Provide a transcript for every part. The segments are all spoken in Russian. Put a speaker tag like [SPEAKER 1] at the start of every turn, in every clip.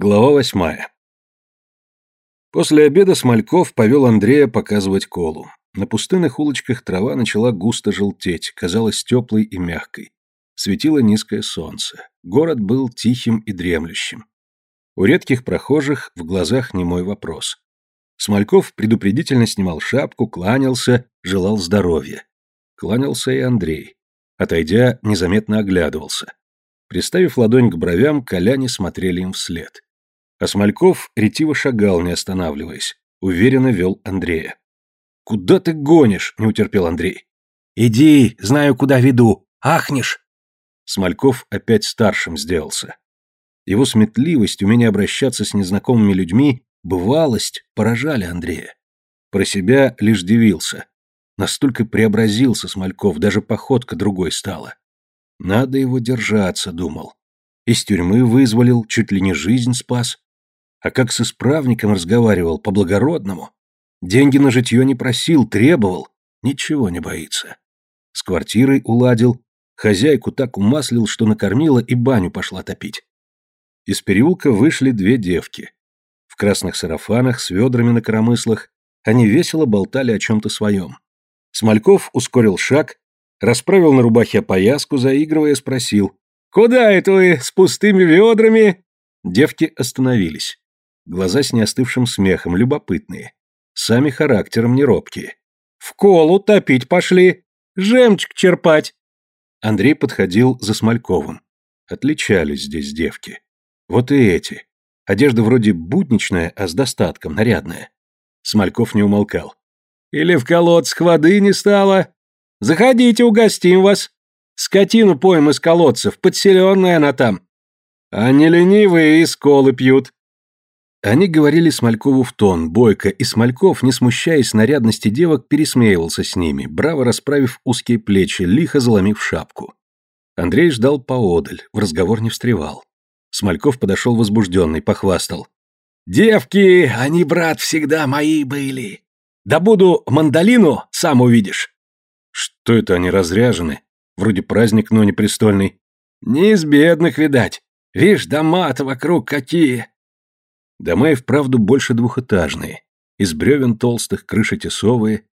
[SPEAKER 1] Глава восьмая. После обеда Смольков повел Андрея показывать колу. На пустынных улочках трава начала густо желтеть, казалась теплой и мягкой. Светило низкое солнце. Город был тихим и дремлющим. У редких прохожих в глазах немой вопрос. Смольков предупредительно снимал шапку, кланялся, желал здоровья. Кланялся и Андрей. Отойдя, незаметно оглядывался. Приставив ладонь к бровям, коляне смотрели им вслед. А Смольков ретиво шагал, не останавливаясь. Уверенно вел Андрея. «Куда ты гонишь?» — не утерпел Андрей.
[SPEAKER 2] «Иди, знаю, куда веду. Ахнешь!»
[SPEAKER 1] Смольков опять старшим сделался. Его сметливость, умение обращаться с незнакомыми людьми, бывалость поражали Андрея. Про себя лишь дивился. Настолько преобразился Смольков, даже походка другой стала. Надо его держаться, думал. Из тюрьмы вызволил, чуть ли не жизнь спас. А как с исправником разговаривал, по-благородному. Деньги на житье не просил, требовал. Ничего не боится. С квартирой уладил. Хозяйку так умаслил, что накормила и баню пошла топить. Из переулка вышли две девки. В красных сарафанах, с ведрами на коромыслах, они весело болтали о чем-то своем. Смольков ускорил шаг, расправил на рубахе пояску, заигрывая, спросил. «Куда это вы с пустыми ведрами?» Девки остановились. Глаза с неостывшим смехом, любопытные. Сами характером не робкие. «В колу топить пошли! Жемчуг черпать!» Андрей подходил за Смольковым. Отличались здесь девки. Вот и эти. Одежда вроде будничная, а с достатком, нарядная. Смольков не умолкал. «Или в колодцах воды не стало?» Заходите, угостим вас. Скотину поем из колодцев, подселенная она там. А не ленивые из колы пьют. Они говорили Смолькову в тон, бойко, и Смольков, не смущаясь нарядности девок, пересмеивался с ними, браво расправив узкие плечи, лихо заломив шапку. Андрей ждал поодаль, в разговор не встревал. Смольков подошел возбужденный, похвастал. «Девки, они, брат, всегда мои были. Да буду мандолину, сам увидишь. Что это они разряжены? Вроде праздник, но непристольный. Не из бедных, видать. Вишь, дома-то вокруг какие. Дома и вправду больше двухэтажные. Из бревен толстых, крыши тесовые.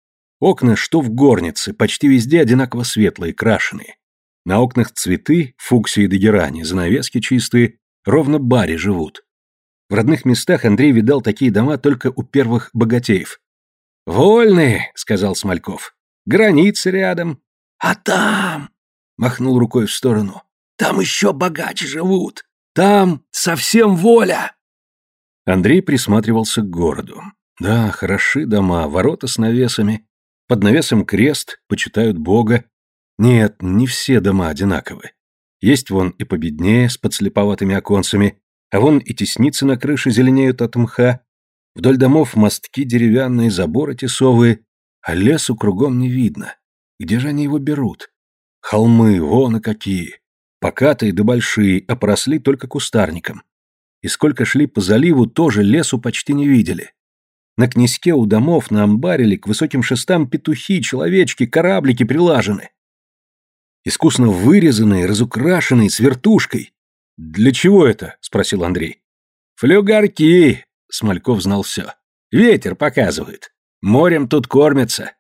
[SPEAKER 1] Окна, что в горнице, почти везде одинаково светлые, крашеные. На окнах цветы, фуксии да герани, занавески чистые, ровно баре живут. В родных местах Андрей видал такие дома только у первых богатеев. «Вольные», — сказал Смольков. Границы рядом. А там, махнул рукой в сторону, там еще богаче живут. Там совсем воля. Андрей присматривался к городу. Да, хороши дома, ворота с навесами. Под навесом крест, почитают Бога. Нет, не все дома одинаковы. Есть вон и победнее, с подслеповатыми оконцами, а вон и тесницы на крыше зеленеют от мха. Вдоль домов мостки деревянные, заборы тесовые, а лесу кругом не видно. Где же они его берут? Холмы, вон и какие. Покатые да большие, а поросли только кустарником. И сколько шли по заливу, тоже лесу почти не видели. На князьке у домов, на амбаре к высоким шестам петухи, человечки, кораблики прилажены. Искусно вырезанные, разукрашенные, с вертушкой. «Для чего это?» — спросил Андрей. «Флюгарки!» — Смольков знал все. «Ветер показывает. Морем тут кормятся.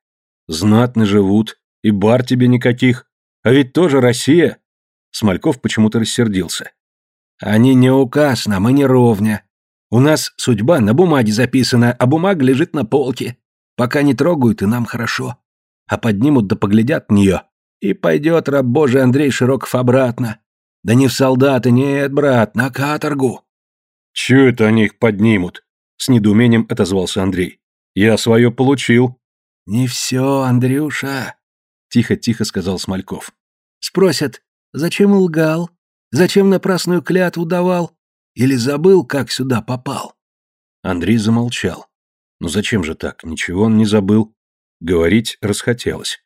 [SPEAKER 1] Знатно живут, и бар тебе никаких. А ведь тоже Россия. Смольков почему-то рассердился. Они не указ нам и не ровня. У нас судьба на бумаге записана, а бумага лежит на полке. Пока не трогают, и нам хорошо. А поднимут да поглядят в нее. И пойдет раб Божий Андрей Широков обратно. Да не в солдаты, нет, брат, на каторгу. Чего это они их поднимут? С недоумением отозвался Андрей. Я свое получил. Не все, Андрюша, тихо-тихо сказал Смольков. Спросят, зачем лгал? Зачем напрасную клятву давал? Или забыл, как сюда попал? Андрей замолчал. Ну зачем же так? Ничего он не забыл. Говорить расхотелось.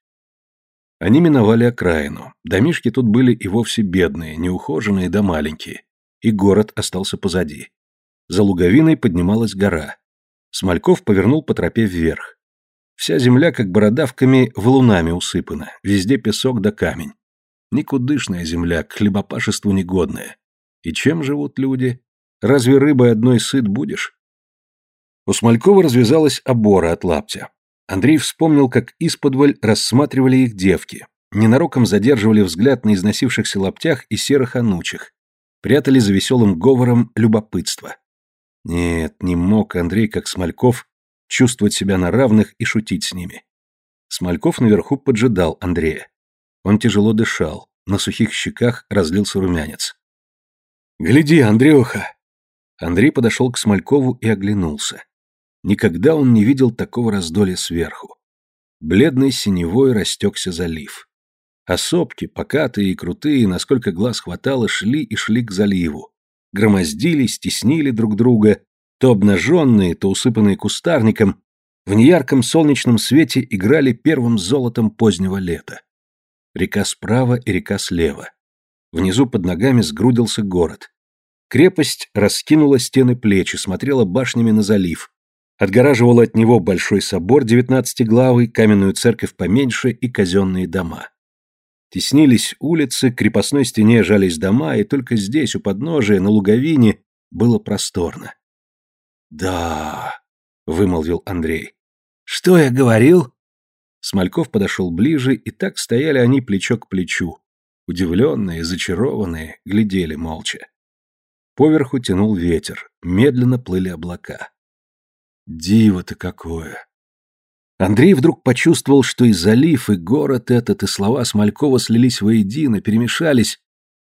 [SPEAKER 1] Они миновали окраину. Домишки тут были и вовсе бедные, неухоженные да маленькие. И город остался позади. За луговиной поднималась гора. Смольков повернул по тропе вверх. Вся земля, как бородавками, валунами усыпана, везде песок да камень. Никудышная земля, к хлебопашеству негодная. И чем живут люди? Разве рыбой одной сыт будешь? У Смолькова развязалась обора от лаптя. Андрей вспомнил, как исподволь рассматривали их девки, ненароком задерживали взгляд на износившихся лаптях и серых анучих, прятали за веселым говором любопытство. Нет, не мог Андрей, как Смольков, чувствовать себя на равных и шутить с ними. Смольков наверху поджидал Андрея. Он тяжело дышал, на сухих щеках разлился румянец. «Гляди, Андрюха!» Андрей подошел к Смолькову и оглянулся. Никогда он не видел такого раздолья сверху. Бледный синевой растекся залив. А сопки, покатые и крутые, насколько глаз хватало, шли и шли к заливу. Громоздились, теснили друг друга, то обнаженные, то усыпанные кустарником, в неярком солнечном свете играли первым золотом позднего лета. Река справа и река слева. Внизу под ногами сгрудился город. Крепость раскинула стены плеч и смотрела башнями на залив. Отгораживала от него большой собор девятнадцатиглавый, каменную церковь поменьше и казенные дома. Теснились улицы, к крепостной стене жались дома, и только здесь, у подножия, на луговине, было просторно. «Да», — вымолвил Андрей. «Что я говорил?» Смольков подошел ближе, и так стояли они плечо к плечу. Удивленные, зачарованные, глядели молча. Поверху тянул ветер, медленно плыли облака. Диво-то какое! Андрей вдруг почувствовал, что и залив, и город этот, и слова Смолькова слились воедино, перемешались,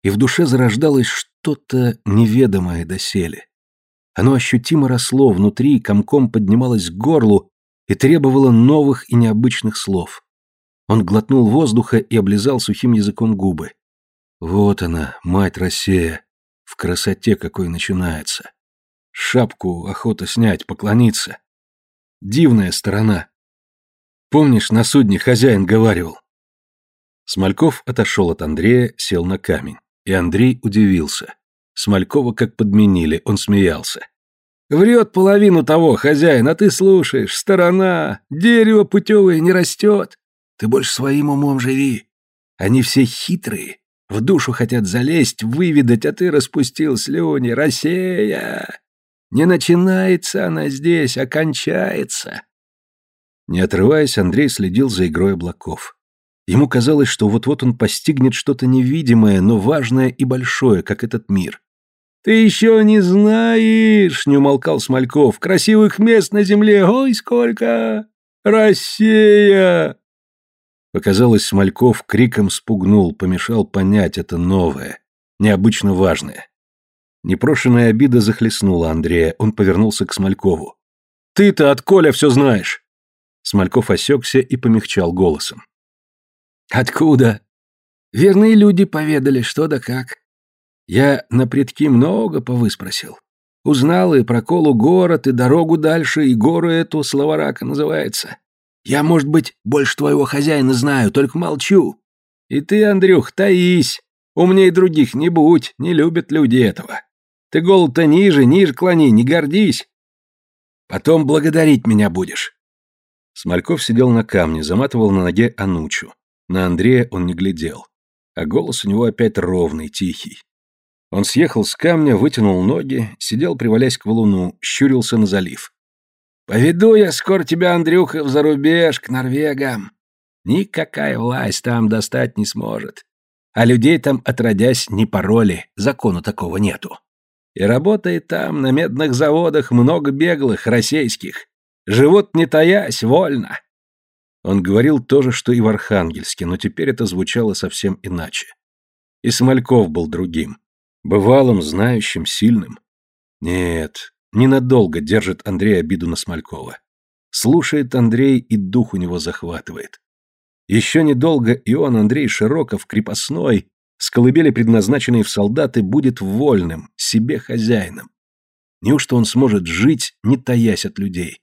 [SPEAKER 1] и в душе зарождалось что-то неведомое доселе. Оно ощутимо росло внутри, комком поднималось к горлу и требовало новых и необычных слов. Он глотнул воздуха и облизал сухим языком губы. Вот она, мать Россия, в красоте какой начинается. Шапку охота снять, поклониться. Дивная сторона. Помнишь, на судне хозяин говаривал? Смольков отошел от Андрея, сел на камень. И Андрей удивился. Смолькова как подменили, он смеялся. «Врет половину того, хозяин, а ты слушаешь. Сторона, дерево путевое не растет. Ты больше своим умом живи. Они все хитрые, в душу хотят залезть, выведать, а ты распустил слюни. Россия! Не начинается она здесь, а кончается. Не отрываясь, Андрей следил за игрой облаков. Ему казалось, что вот-вот он постигнет что-то невидимое, но важное и большое, как этот мир. «Ты еще не знаешь!» — не умолкал Смольков. «Красивых мест на земле, ой, сколько! Россия!» Показалось, Смольков криком спугнул, помешал понять это новое, необычно важное. Непрошенная обида захлестнула Андрея, он повернулся к Смолькову. «Ты-то от Коля все знаешь!» Смольков осекся и помягчал голосом. «Откуда?» «Верные люди поведали, что да как. Я на предки много повыспросил. Узнал и про Колу город, и дорогу дальше, и гору эту, Славарака называется. Я, может быть, больше твоего хозяина знаю, только молчу. И ты, Андрюх, таись. Умней других не будь, не любят люди этого. Ты голову-то ниже, ниже клони, не гордись. Потом благодарить меня будешь. Смольков сидел на камне, заматывал на ноге Анучу. На Андрея он не глядел. А голос у него опять ровный, тихий. Он съехал с камня, вытянул ноги, сидел, привалясь к валуну, щурился на залив. «Поведу я скоро тебя, Андрюха, в зарубеж, к норвегам. Никакая власть там достать не сможет. А людей там, отродясь, не пароли, закону такого нету. И работает там на медных заводах много беглых, российских. Живут не таясь, вольно. Он говорил то же, что и в Архангельске, но теперь это звучало совсем иначе. И Смольков был другим. Бывалым, знающим, сильным. Нет, ненадолго держит Андрей обиду на Смолькова. Слушает Андрей, и дух у него захватывает. Еще недолго и он, Андрей Широков, крепостной, с колыбели предназначенной в солдаты, будет вольным, себе хозяином. Неужто он сможет жить, не таясь от людей?